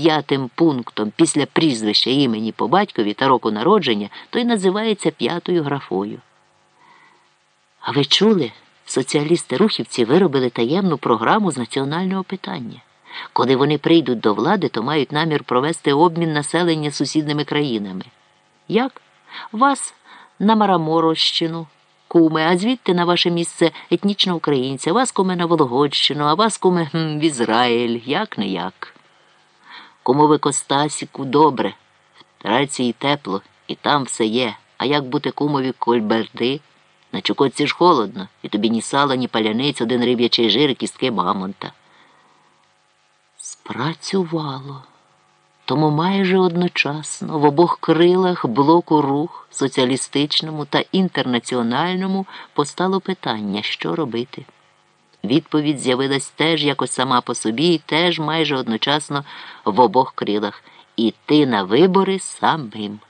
п'ятим пунктом після прізвища імені по батькові та року народження, то й називається п'ятою графою. А ви чули? Соціалісти-рухівці виробили таємну програму з національного питання. Коли вони прийдуть до влади, то мають намір провести обмін населення сусідними країнами. Як? Вас на Мараморощину, куме, а звідти на ваше місце етнічного українця, вас куме на Вологодщину, а вас куме в Ізраїль, як не як. Кумове Костасіку добре, в Трації тепло, і там все є. А як бути кумові кольберди? На Чукотці ж холодно, і тобі ні сала, ні паляниць, один риб'ячий жир кістки мамонта. Спрацювало. Тому майже одночасно в обох крилах блоку рух соціалістичному та інтернаціональному постало питання, що робити. Відповідь з'явилась теж якось сама по собі і теж майже одночасно в обох крилах іти на вибори самим.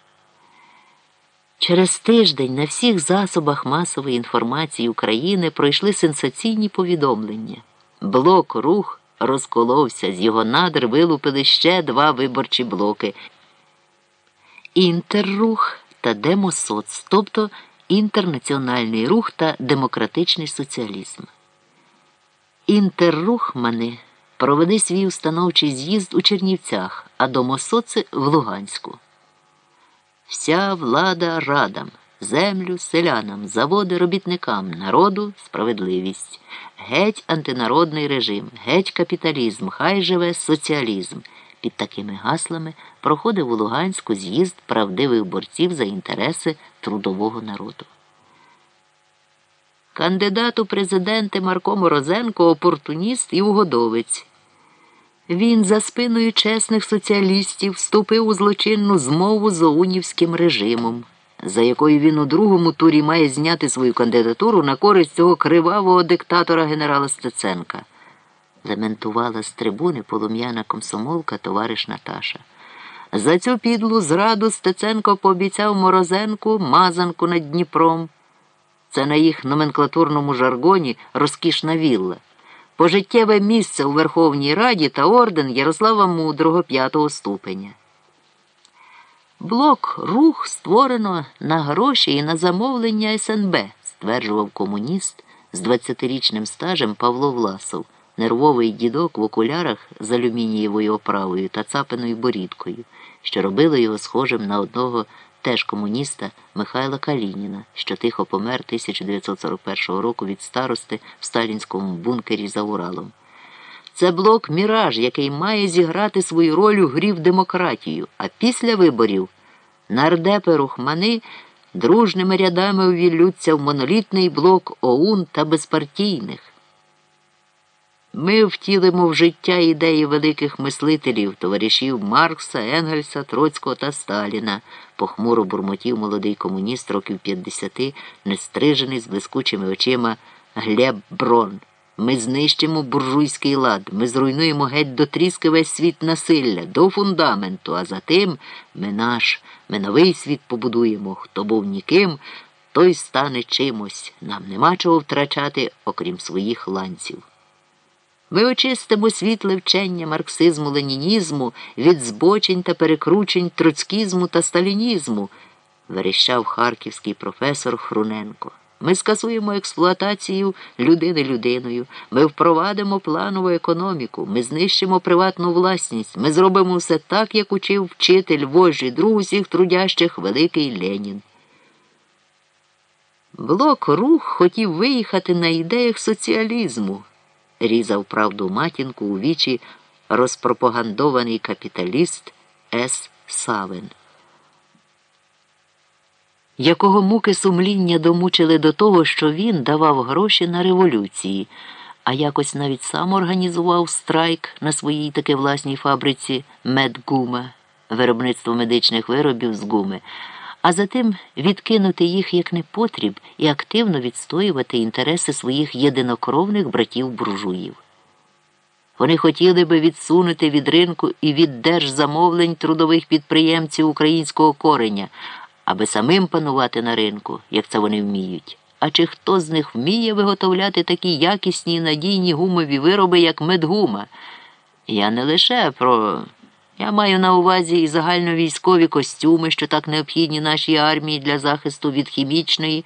Через тиждень на всіх засобах масової інформації України пройшли сенсаційні повідомлення. Блок рух розколовся, з його надр вилупили ще два виборчі блоки. Інтеррух та Демосоц, тобто інтернаціональний рух та демократичний соціалізм. Інтеррухмани провели свій установчий з'їзд у Чернівцях, а домосоци в Луганську. Вся влада радам, землю селянам, заводи робітникам, народу справедливість, геть антинародний режим, геть капіталізм, хай живе соціалізм. Під такими гаслами проходив у Луганську з'їзд правдивих борців за інтереси трудового народу. Кандидат у президенти Марко Морозенко опортуніст і угодовець. Він за спиною чесних соціалістів вступив у злочинну змову з оунівським режимом, за якою він у другому турі має зняти свою кандидатуру на користь цього кривавого диктатора генерала Стеценка. Лементувала з трибуни полум'яна комсомолка товариш Наташа. За цю підлу зраду Стеценко пообіцяв Морозенку мазанку над Дніпром. Це на їх номенклатурному жаргоні розкішна вілла пожиттєве місце у Верховній Раді та орден Ярослава Мудрого п'ятого ступеня. Блок рух створено на гроші і на замовлення СНБ, стверджував комуніст з 20-річним стажем Павло Власов, нервовий дідок в окулярах з алюмінієвою оправою та цапиною борідкою, що робили його схожим на одного теж комуніста Михайла Калініна, що тихо помер 1941 року від старости в сталінському бункері за Уралом. Це блок Міраж, який має зіграти свою роль у грі в демократію, а після виборів нардепи рухмани дружними рядами увіллються в монолітний блок ОУН та безпартійних. Ми втілимо в життя ідеї великих мислителів, товаришів Маркса, Енгельса, Троцького та Сталіна, похмуро бурмотів молодий комуніст років 50, нестрижений з блискучими очима Глеб Брон. Ми знищимо буржуйський лад, ми зруйнуємо геть до тріски весь світ насилля, до фундаменту, а за тим ми наш, ми новий світ побудуємо. Хто був ніким, той стане чимось. Нам нема чого втрачати, окрім своїх ланців. Ми очистимо світле вчення марксизму, ленінізму від збочень та перекручень троцкізму та сталінізму, верещав харківський професор Хруненко. Ми скасуємо експлуатацію людини людиною, ми впровадимо планову економіку, ми знищимо приватну власність, ми зробимо все так, як учив вчитель вожі, друг усіх трудящих великий Ленін. Блок рух хотів виїхати на ідеях соціалізму різав правду матінку у вічі розпропагандований капіталіст С. Савин. Якого муки сумління домучили до того, що він давав гроші на революції, а якось навіть сам організував страйк на своїй таки власній фабриці Медгума, виробництво медичних виробів з гуми а затим відкинути їх як непотріб і активно відстоювати інтереси своїх єдинокровних братів буржуїв. Вони хотіли би відсунути від ринку і від держзамовлень трудових підприємців українського кореня, аби самим панувати на ринку, як це вони вміють. А чи хто з них вміє виготовляти такі якісні і надійні гумові вироби, як медгума? Я не лише про Я маю на увазі і загальновійськові костюми, що так необхідні нашій армії для захисту від хімічної